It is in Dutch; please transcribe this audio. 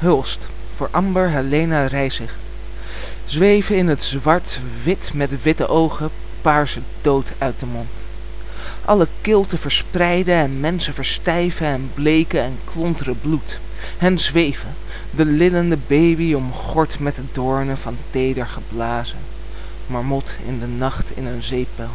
Hulst voor Amber Helena Rijzig. Zweven in het zwart-wit met witte ogen, paarse dood uit de mond. Alle kilte verspreiden en mensen verstijven en bleken en klonteren bloed. Hen zweven, de lillende baby omgord met de doornen van teder geblazen. Marmot in de nacht in een zeepel.